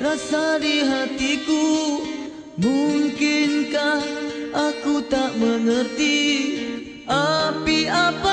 rasa di hatiku Mungkinkah aku tak mengerti Api apa